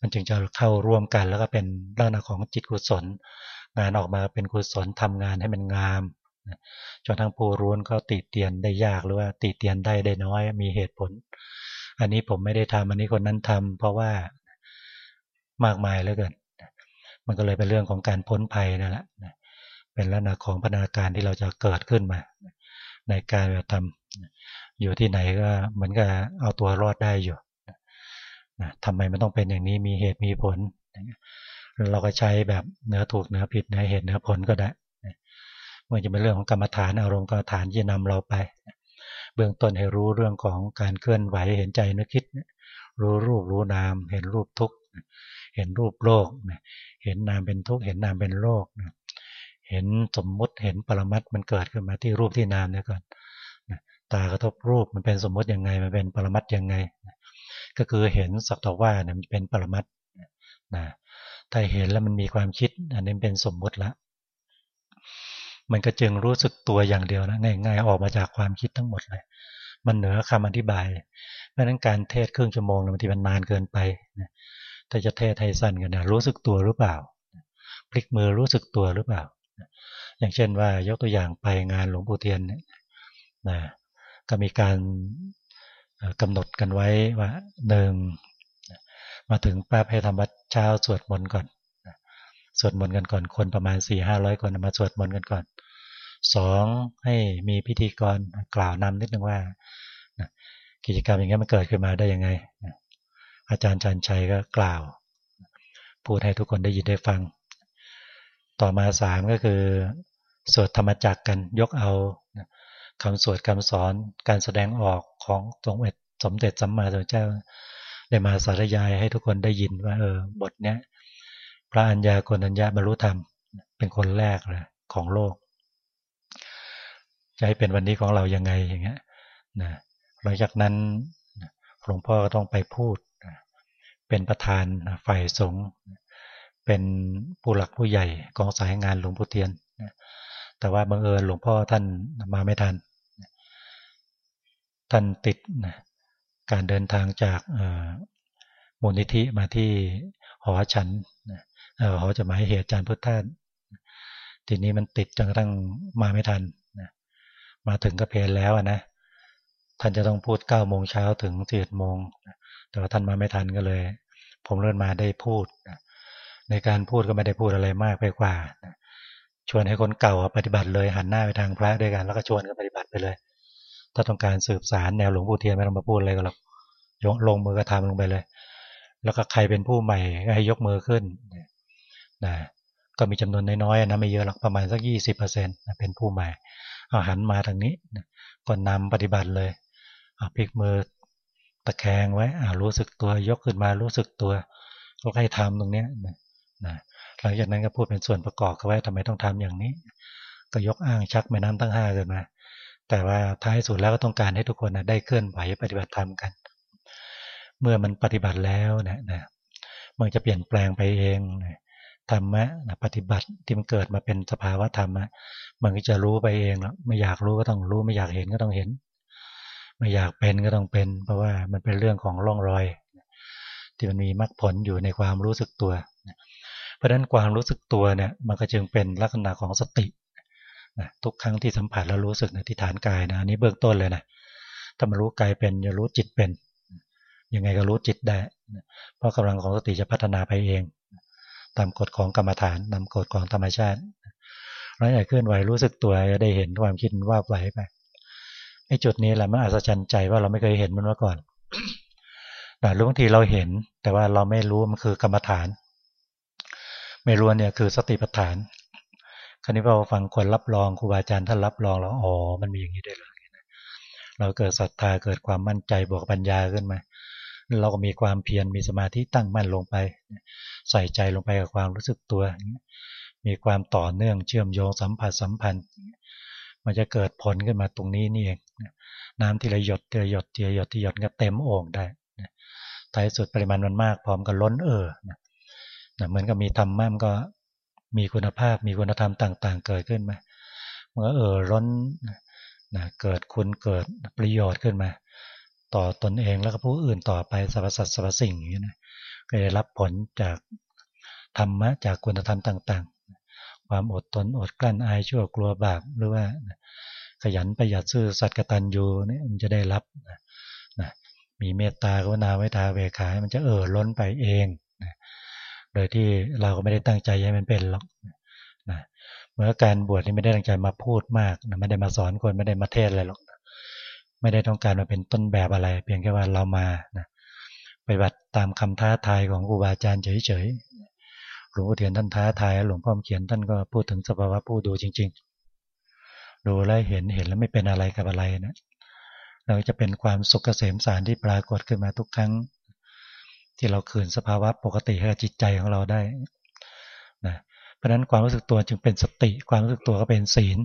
S1: มันจึงจะเข้าร่วมกันแล้วก็เป็นด้านของจิตกุศล งานออกมาเป็นกุศลทำงานให้มันงาม จนทั้งผู้รู้ก็ติเตียนได้ยากหรือว่าติเตียนได้ได้น้อยมีเหตุผล อันนี้ผมไม่ได้ทำอันนี้คนนั้นทำเพราะว่ามากมายเหลือเกินมันก็เลยเป็นเรื่องของการพ้นภัยนั่นแหละเป็นลักษณะของพัฒนาการที่เราจะเกิดขึ้นมา ในการทำอยู่ที่ไหนก็เหมือนกับเอาตัวรอดได้อยู่นะทำไมมันต้องเป็นอย่างนี้มีเหตุมีผลเราก็ใช้แบบเนื้อถูกเนื้อผิดเนื้อเหตุเนื้อผลก็ได้ มันจะเป็นเรื่องของกรรมฐานอารมณ์กรรมฐานที่นำเราไป เบื้องต้นให้รู้เรื่องของการเคลื่อนไหวเห็นใจนึกคิด รู้รูปรู้นาม เห็นรูปทุกข์เห็นรูปโลกเห็นนามเป็นทุกข์เห็นนามเป็นโลกเห็นสมมุติเห็นปรมัตมันเกิดขึ้นมาที่รูปที่นามเนี่ยก่อนตากระทบรูปมันเป็นสมมุติยังไงมันเป็นปรมัตยังไง ก็คือเห็นสักตว่าเนี่ยมันเป็นปรมัตนะถ้าเห็นแล้วมันมีความคิด อันนี้เป็นสมมุติละ มันก็จึงรู้สึกตัวอย่างเดียวนะง่ายๆออกมาจากความคิดทั้งหมดเลย มันเหนือคำอธิบาย เพราะนั้นการเทศครึ่งชั่วโมงบางทีมันนานเกินไปนะถ้าจะเทศให้สั้นกันนะรู้สึกตัวหรือเปล่า พลิกมือรู้สึกตัวหรือเปล่า อย่างเช่นว่ายกตัวอย่างไปงานหลวงปู่เทียนนะก็มีการกำหนดกันไว้ว่าหนึ่งมาถึงป้าให้ทำวัดเช้าสวดมนต์ก่อน สวดมนต์กันก่อนคนประมาณสี่ห้าร้อยคนมาสวดมนต์กันก่อนสองให้มีพิธีกรกล่าวนำนิดนึงว่ากิจกรรมอย่างนี้มันเกิดขึ้นมาได้ยังไง อาจารย์จันชัยก็กล่าว พูดให้ทุกคนได้ยินได้ฟัง ต่อมาสามก็คือสวดธรรมจักกันยกเอาคำสวดคำสอนการแสดงออกของสมเด็จสมเด็จสัมมาสัมพุทธเจ้าได้มาสารยายให้ทุกคนได้ยินว่าเออบทเนี้ย พระอัญญาโกนัญญาบรรลุธรรม เป็นคนแรกเลยของโลก จะให้เป็นวันนี้ของเรายังไงอย่างเงี้ยนะหลังจากนั้นหลวงพ่อก็ต้องไปพูด เป็นประธานฝ่ายสงฆ์เป็นผู้หลักผู้ใหญ่กองสายงานหลวงปู่เทียน แต่ว่าบังเอิญหลวงพ่อท่านมาไม่ทัน ท่านติดการเดินทางจากมูลนิธิมาที่หอฉัน หอจะมายเหตุจารย์พุทธาทีนี้มันติดจนกระทั่งมาไม่ทันมาถึงก็เพลแล้วนะท่านจะต้องพูดเก้าโมงเช้าถึงสิบโมงแต่ว่าท่านมาไม่ทันก็เลย ผมเลื่อนมาได้พูดในการพูดก็ไม่ได้พูดอะไรมากไปกว่าชวนให้คนเก่าปฏิบัติเลยหันหน้าไปทางพระด้วยกัน แล้วก็ชวนกันปฏิบัติไปเลย ถ้าต้องการสืบสารแนวหลวงปู่เทียนไม่ต้องมาพูดอะไรก็หรอกยกลงมือกระทำลงไปเลย แล้วก็ใครเป็นผู้ใหม่ก็ให้ยกมือขึ้น นะก็มีจำนวนน้อยๆนะไม่เยอะหรอกประมาณสักยี่สิบเปอร์เซ็นต์เป็นผู้ใหม่เอาหันมาทางนี้ก่อนนำปฏิบัติเลยเอาพลิกมือตะแคงไว้อารู้สึกตัวยกขึ้นมารู้สึกตัวก็ให้ทำตรงนี้นะหลังจากนั้นก็พูดเป็นส่วนประกอบเขาไว้ทำไมต้องทำอย่างนี้ ก็ยกอ้างชักแม่น้ำทั้งห้าเกินมาแต่ว่าท้ายสุดแล้วก็ต้องการให้ทุกคนนะได้เคลื่อนไหวปฏิบัติธรรมกัน เมื่อมันปฏิบัติแล้วนะนะมันจะเปลี่ยนแปลงไปเอง ธรรมะนะปฏิบัติที่มันเกิดมาเป็นสภาวะธรรมะมันก็จะรู้ไปเองแล้วไม่อยากรู้ก็ต้องรู้ ไม่อยากเห็นก็ต้องเห็น ไม่อยากเป็นก็ต้องเป็น เพราะว่ามันเป็นเรื่องของร่องรอย ที่มันมีมรรคผลอยู่ในความรู้สึกตัว เพราะฉะนั้นความรู้สึกตัวเนี่ยมันก็จึงเป็นลักษณะของสติทุกครั้งที่สัมผัสแล้วรู้สึกในที่ฐานกายนะอันนี้เบื้องต้นเลยนะถ้ามารู้กายเป็นจะรู้จิตเป็นยังไงก็รู้จิตได้ เพราะกำลังของสติจะพัฒนาไปเอง ตามกฎของกรรมฐานตามกฎของธรรมชาติเราอยากเคลื่อนไหวรู้สึกตัวจะได้เห็นความคิดว่าไหวไปไอ้จุดนี้แหละมันอัศจรรย์ใจว่าเราไม่เคยเห็นมันมาก่อนแต่บางทีเราเห็น แต่ว่าเราไม่รู้มันคือกรรมฐาน ไม่รู้เนี่ยคือสติปัฏฐาน คราวนี้พอฟังคนรับรองครูบาอาจารย์ท่านรับรองแล้วอ๋อมันมีอย่างนี้ได้เลยเราเกิดศรัทธาเกิดความมั่นใจบวกปัญญาขึ้นมา เราก็มีความเพียรมีสมาธิตั้งมั่นลงไป ใส่ใจลงไปกับความรู้สึกตัว มีความต่อเนื่องเชื่อมโยงสัมผัสสัมพันธ์ มันจะเกิดผลขึ้นมาตรงนี้นี่เองน้ำที่ระหยดที่ระหยดที่ระหยดที่หยดก็เต็มโอ่งได้ท้ายสุดปริมาณมันมากพร้อมกับล้นเออเหมือนกับมีธรรมะมันก็มีคุณภาพมีคุณธรรมต่าง ๆ เกิดขึ้นมามันก็เออล้นนะเกิดคุณเกิดประโยชน์ขึ้นมา ต่อตนเองแล้วก็ผู้อื่นต่อไปสรรพสัตว์สรรพสิ่งอย่างนี้นะก็ได้รับผลจากธรรมะจากคุณธรรมต่าง ๆ ความอดทนอดกลั้นอายชั่วกลัวบาปหรือว่าขยันประหยัดซื่อสัตย์กตัญญูนี่มันจะได้รับนะมีเมตตากรุณาไว้ทาเวขามันจะเอ่อล้นไปเองนะโดยที่เราก็ไม่ได้ตั้งใจให้มันเป็นหรอกนะเมื่อการบวชนี่ไม่ได้ตั้งใจมาพูดมากนะไม่ได้มาสอนคนไม่ได้มาเทศอะไรหรอก ไม่ได้ต้องการมาเป็นต้นแบบอะไร เพียงแค่ว่าเรามานะปฏิบัติตามคำท้าทายของครูบาอาจารย์เฉยๆหลวงพ่อเทียนท่านท้าทายหลวงพ่อเขียนท่านก็พูดถึงสภาวะผู้ดูจริง ๆ ดูแลเห็นเห็นแล้วไม่เป็นอะไรกับอะไรนะเราจะเป็นความสุขเกษมสารที่ปรากฏขึ้นมาทุกครั้ง ที่เราคืนสภาวะปกติให้จิตใจของเราได้นะเพราะนั้นความรู้สึกตัวจึงเป็นสติ ความรู้สึกตัวก็เป็นศีล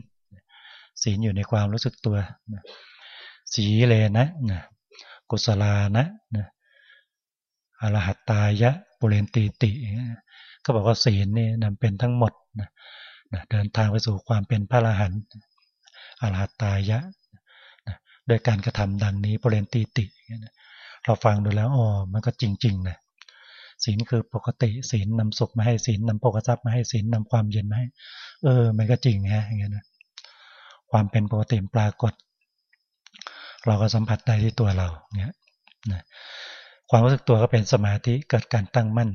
S1: ศีลอยู่ในความรู้สึกตัว สีเลนะนะกุศลานะนะอรหัตตายะปุเรนตีติ ก็บอกว่าศีลนี่นำเป็นทั้งหมดนะนะเดินทางไปสู่ความเป็นพระอรหันต์อรหัตตายะนะโดยการกระทำดังนี้ปุเรนตีติ เราฟังดูแล้วอ๋อมันก็จริงๆนะศีลคือปกติศีลนำสุขมาให้ศีลนำโภคทรัพย์มาให้ศีลนำความเย็นมาให้ เออ มันก็จริงฮะอย่างเงี้ยนะความเป็นปกติปรากฏ เราก็สัมผัสได้ที่ตัวเราเนี่ยนะความรู้สึกตัวก็เป็นสมาธิเกิดการตั้งมั่น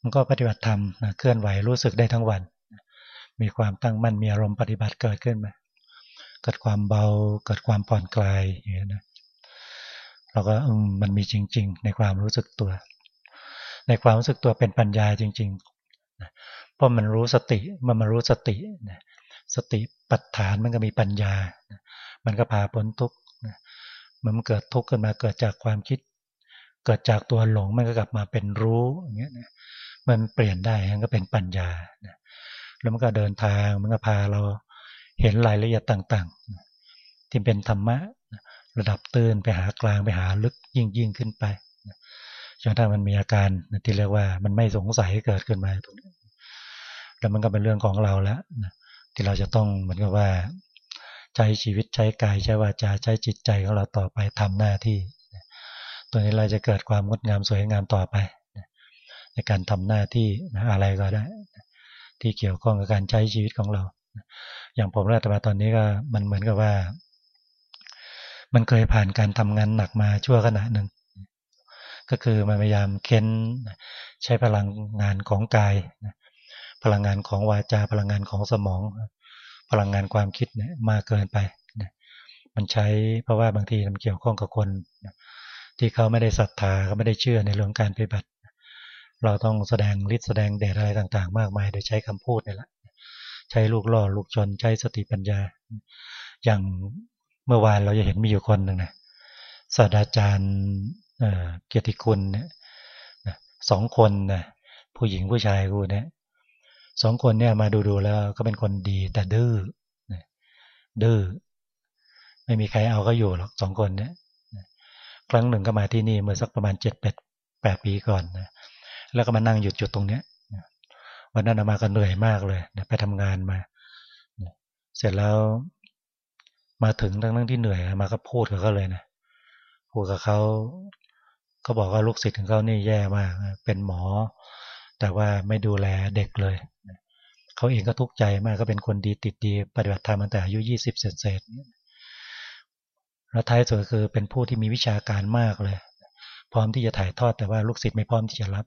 S1: มันก็ปฏิบัติธรรมนะเคลื่อนไหวรู้สึกได้ทั้งวัน มีความตั้งมั่นมีอารมณ์ปฏิบัติเกิดขึ้นมาเกิดความเบาเกิดความผ่อนคลายอย่างเงี้นะเราก็มันมีจริง ๆ ในความรู้สึกตัว ในความรู้สึกตัวเป็นปัญญาจริงๆเพราะมันรู้สติมันมารู้สติสติปัฏฐานมันก็มีปัญญา มันก็พาพ้นทุกข์ มันเกิดทุกข์ขึ้นมาเกิดจากความคิด เกิดจากตัวหลงมันก็กลับมาเป็นรู้อย่างเงี้ยมันเปลี่ยนได้มันก็เป็นปัญญาแล้วมันก็เดินทางมันก็พาเราเห็นรายละเอียดต่างๆที่เป็นธรรมะระดับตื่นไปหากลางไปหาลึกยิ่งยิ่งขึ้นไปจนถ้ามันมีอาการที่เรียกว่ามันไม่สงสัยเกิดขึ้นมาตรงนี้แล้วมันก็เป็นเรื่องของเราแล้วที่เราจะต้องเหมือนกับว่า ใช้ชีวิตใช้กายใช้วาจาใช้จิตใจของเราต่อไปทำหน้าที่ ตัวนี้เราจะเกิดความงดงามสวยงามต่อไป ในการทำหน้าที่อะไรก็ได้ ที่เกี่ยวข้องกับการใช้ชีวิตของเรา อย่างผมรัตมาตอนนี้ก็มันเหมือนกับว่า มันเคยผ่านการทำงานหนักมาชั่วขณะหนึ่งก็คือมันพยายามเค้นใช้พลังงานของกาย พลังงานของวาจาพลังงานของสมอง พลังงานความคิดเนี่ยมากเกินไปมันใช้เพราะว่าบางทีมันเกี่ยวข้องกับคนที่เขาไม่ได้ศรัทธาเขาไม่ได้เชื่อในเรื่องการปฏิบัติ เราต้องแสดงฤทธิ์แสดงเดชอะไรต่างๆ มากมายโดยใช้คำพูดนี่แหละใช้ลูกล่อลูกชนใช้สติปัญญา อย่างเมื่อวานเราจะเห็นมีอยู่คนหนึ่งนะศาสตราจารย์เกียรติคุณเนี่ยสองคนนะผู้หญิงผู้ชายกูเนี่ย สองคนเนี่ยมาดูดูแล้วก็เป็นคนดี แต่ดื้อดื้อไม่มีใครเอาก็อยู่หรอกสองคนเนี่ยครั้งหนึ่งก็มาที่นี่เมื่อสักประมาณเจ็ดแปดแปดปีก่อนนะแล้วก็มานั่งหยุดจุดตรงเนี้ยวันนั้นมาก็เหนื่อยมากเลยไปทำงานมาเสร็จแล้ว มาถึงทั้งทั้งที่เหนื่อยมาก็พูดกับเขาเลยนะพูดกับเขาเขาบอกว่าลูกศิษย์ของเขานี่แย่มากเป็นหมอ แต่ว่าไม่ดูแลเด็กเลย เขาเองก็ทุกข์ใจมากก็เป็นคนดีติดดี ปฏิบัติธรรมตั้งแต่อายุยี่สิบเศษแล้วท้ายสุดคือเป็นผู้ที่มีวิชาการมากเลย พร้อมที่จะถ่ายทอดแต่ว่าลูกศิษย์ไม่พร้อมที่จะรับ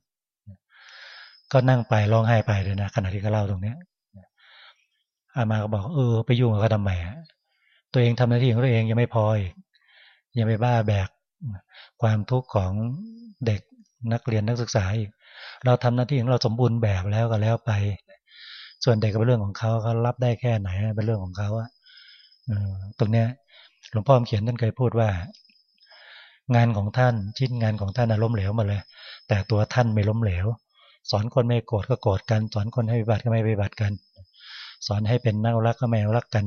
S1: ก็นั่งไปร้องไห้ไปเลยนะขณะที่เขาเล่าตรงนี้อามาก็บอกเออไปยุ่งกับเขาทำไมตัวเองทำหน้าที่ของตัวเองยังไม่พออีกยังไปบ้าแบกความทุกข์ของเด็กนักเรียนนักศึกษาอีก เราทำหน้าที่ของเราสมบูรณ์แบบแล้วก็แล้วไป ส่วนเด็กก็เป็นเรื่องของเขาเขารับได้แค่ไหนเป็นเรื่องของเขาอะตรงเนี้ยหลวงพ่อเขียนท่านเคยพูดว่า งานของท่านชิ้นงานของท่านล้มเหลวมาเลย แต่ตัวท่านไม่ล้มเหลว สอนคนไม่โกรธก็โกรธกัน สอนคนให้วิบัติก็ไม่วิบัติกัน สอนให้เป็นนักรักก็ไม่รักกัน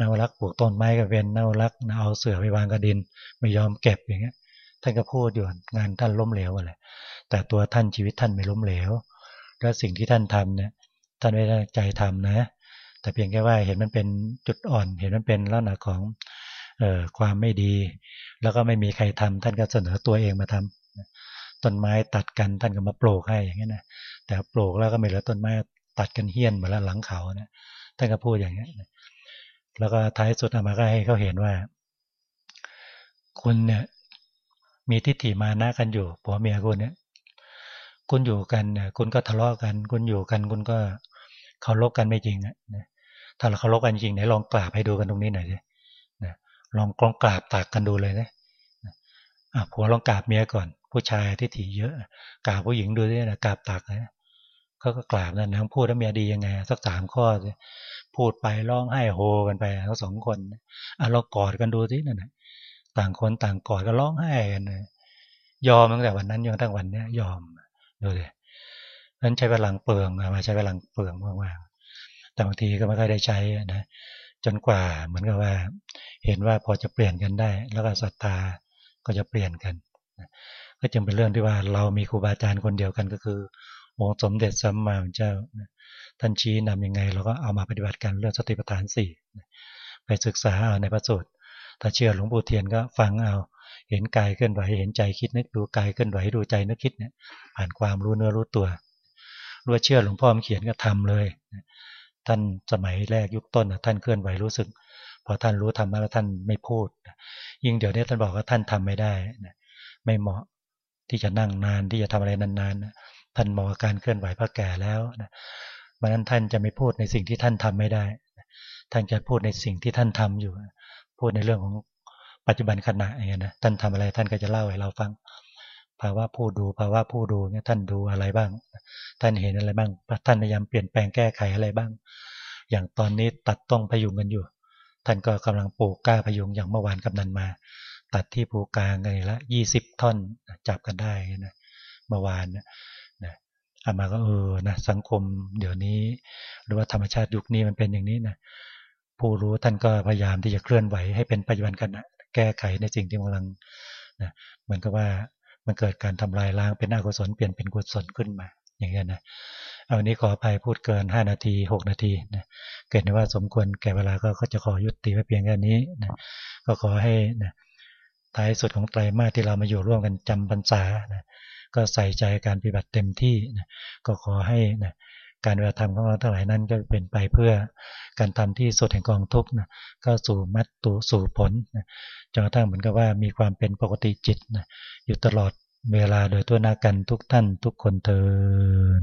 S1: นักรักปลูกต้นไม้ก็เป็นนักรักเอาเสือไปวางกระดิน ไม่ยอมเก็บอย่างเงี้ยท่านก็พูดอยู่งานท่านล้มเหลวอะไร แต่ตัวท่านชีวิตท่านไม่ล้มเหลว แล้วสิ่งที่ท่านทำเนี่ยท่านไม่ได้ใจทำนะ แต่เพียงแค่ว่าเห็นมันเป็นจุดอ่อน เห็นมันเป็นลักษณะของเออความไม่ดี แล้วก็ไม่มีใครทำท่านก็เสนอตัวเองมาทำต้นไม้ตัดกันท่านก็มาปลูกให้อย่างเงี้ยนะแต่ปลูกแล้วก็ไม่เหลือต้นไม้ตัดกันเฮี้ยนหมือนหลังเขาเนี่ยท่านก็พูดอย่างเงี้ยแล้วก็ท้ายสุดอามาก็ให้เขาเห็นว่า คุณเนี่ยมีทิฏฐิมานะกันอยู่ผัวเมียคุณเนี่ย คุณอยู่กันคุณก็ทะเลาะกัน คุณอยู่กัน คุณก็เคารพกันไม่จริงอะถ้าเราเคารพกันจริงไหนลองกราบให้ดูกันตรงนี้หน่อยสิลองกองกราบตากกันดูเลยนะผัวลองกราบเมียก่อน ผู้ชายที่ถี่เยอะกราบผู้หญิงดูด้วยนะกราบตากนะเขาก็กราบนะนังพูดแล้วเมียดียังไงสักสามข้อพูดไปร้องไห้โฮกันไปทั้งสองคนอะเรากอดกันดูสินั่นนะต่างคนต่างกอดก็ร้องไห้กันยอมตั้งแต่วันนั้นยอมตั้งวันนี้ยอมเลยนั้นใช้พลังเปลืองมาใช้พลังเปลืองมากๆแต่บางทีก็ไม่ค่อยได้ใช้นะจนกว่าเหมือนกับว่า เห็นว่าพอจะเปลี่ยนกันได้ แล้วก็ศรัทธาก็จะเปลี่ยนกันก็จึงเป็นเรื่องที่ว่าเรามีครูบาอาจารย์คนเดียวกันก็คือองค์สมเด็จสัมมาสัมพุทธเจ้าท่านชี้นำยังไงเราก็เอามาปฏิบัติกันเรื่องสติปัฏฐานสี่ไปศึกษาเอาในพระสูตรถ้าเชื่อหลวงปู่เทียนก็ฟังเอา เห็นกายเคลื่อนไหวเห็นใจคิดนึกดูกายเคลื่อนไหวดูใจนึกคิดเนี่ยผ่านความรู้เนื้อรู้ตัวรู้เชื่อหลวงพ่อมเขียนก็ทำเลย ท่านสมัยแรกยุคต้นท่านเคลื่อนไหวรู้สึก พอท่านรู้ทำแล้วท่านไม่พูด ยิ่งเดี๋ยวนี้ท่านบอกว่าท่านทำไม่ได้ไม่เหมาะที่จะนั่งนานที่จะทำอะไรนานๆท่านมองการเคลื่อนไหวพระแก่แล้วนะเพราะนั้นท่านจะไม่พูดในสิ่งที่ท่านทำไม่ได้ ท่านจะพูดในสิ่งที่ท่านทำอยู่ พูดในเรื่องของ ปัจจุบันขณะอย่างเงี้ยนะท่านทำอะไรท่านก็จะเล่าให้เราฟังภาวะผู้ดูภาวะผู้ดูเนี่ยท่านดูอะไรบ้าง ท่านเห็นอะไรบ้างท่านพยายามเปลี่ยนแปลงแก้ไขอะไรบ้าง อย่างตอนนี้ตัดต้องพยุงกันอยู่ ท่านก็กำลังปลูกกล้าพยุงอย่างเมื่อวานกำนันมา ตัดที่ภูกลางกันละยี่สิบท่อนจับกันได้นะเมื่อวานนะอามาก็เออนะสังคมเดี๋ยวนี้ หรือว่าธรรมชาติยุคนี้มันเป็นอย่างนี้นะผู้รู้ท่านก็พยายามที่จะเคลื่อนไหวให้เป็นปัจจุบันกันนะ แก้ไขในสิ่งที่กำลังนะเหมือนกับว่ามันเกิดการทำลายล้างเป็นอกุศลเปลี่ยนเป็นกุศลขึ้นมา อย่างนี้นะเอาวันนี้ขอไปพูดเกิน 5 นาที 6 นาทีนะเกิดว่าสมควรแก่เวลาก็จะขอยุติไว้เพียงแค่นี้นะก็ขอให้นะท้ายสุดของไตรมาสที่เรามาอยู่ร่วมกันจำพรรษานะก็ใส่ใจการปฏิบัติเต็มที่นะก็ขอให้นะ การเวลาทำของเราทั้งหลายนั้นก็เป็นไปเพื่อการทำที่สุดแห่งกองทุกนะก็สู่มัตตุสู่ผลนะจนกระทั่งเหมือนกับว่ามีความเป็นปกติจิตนะอยู่ตลอดเวลาโดยตัวนากันทุกท่านทุกคนเทิน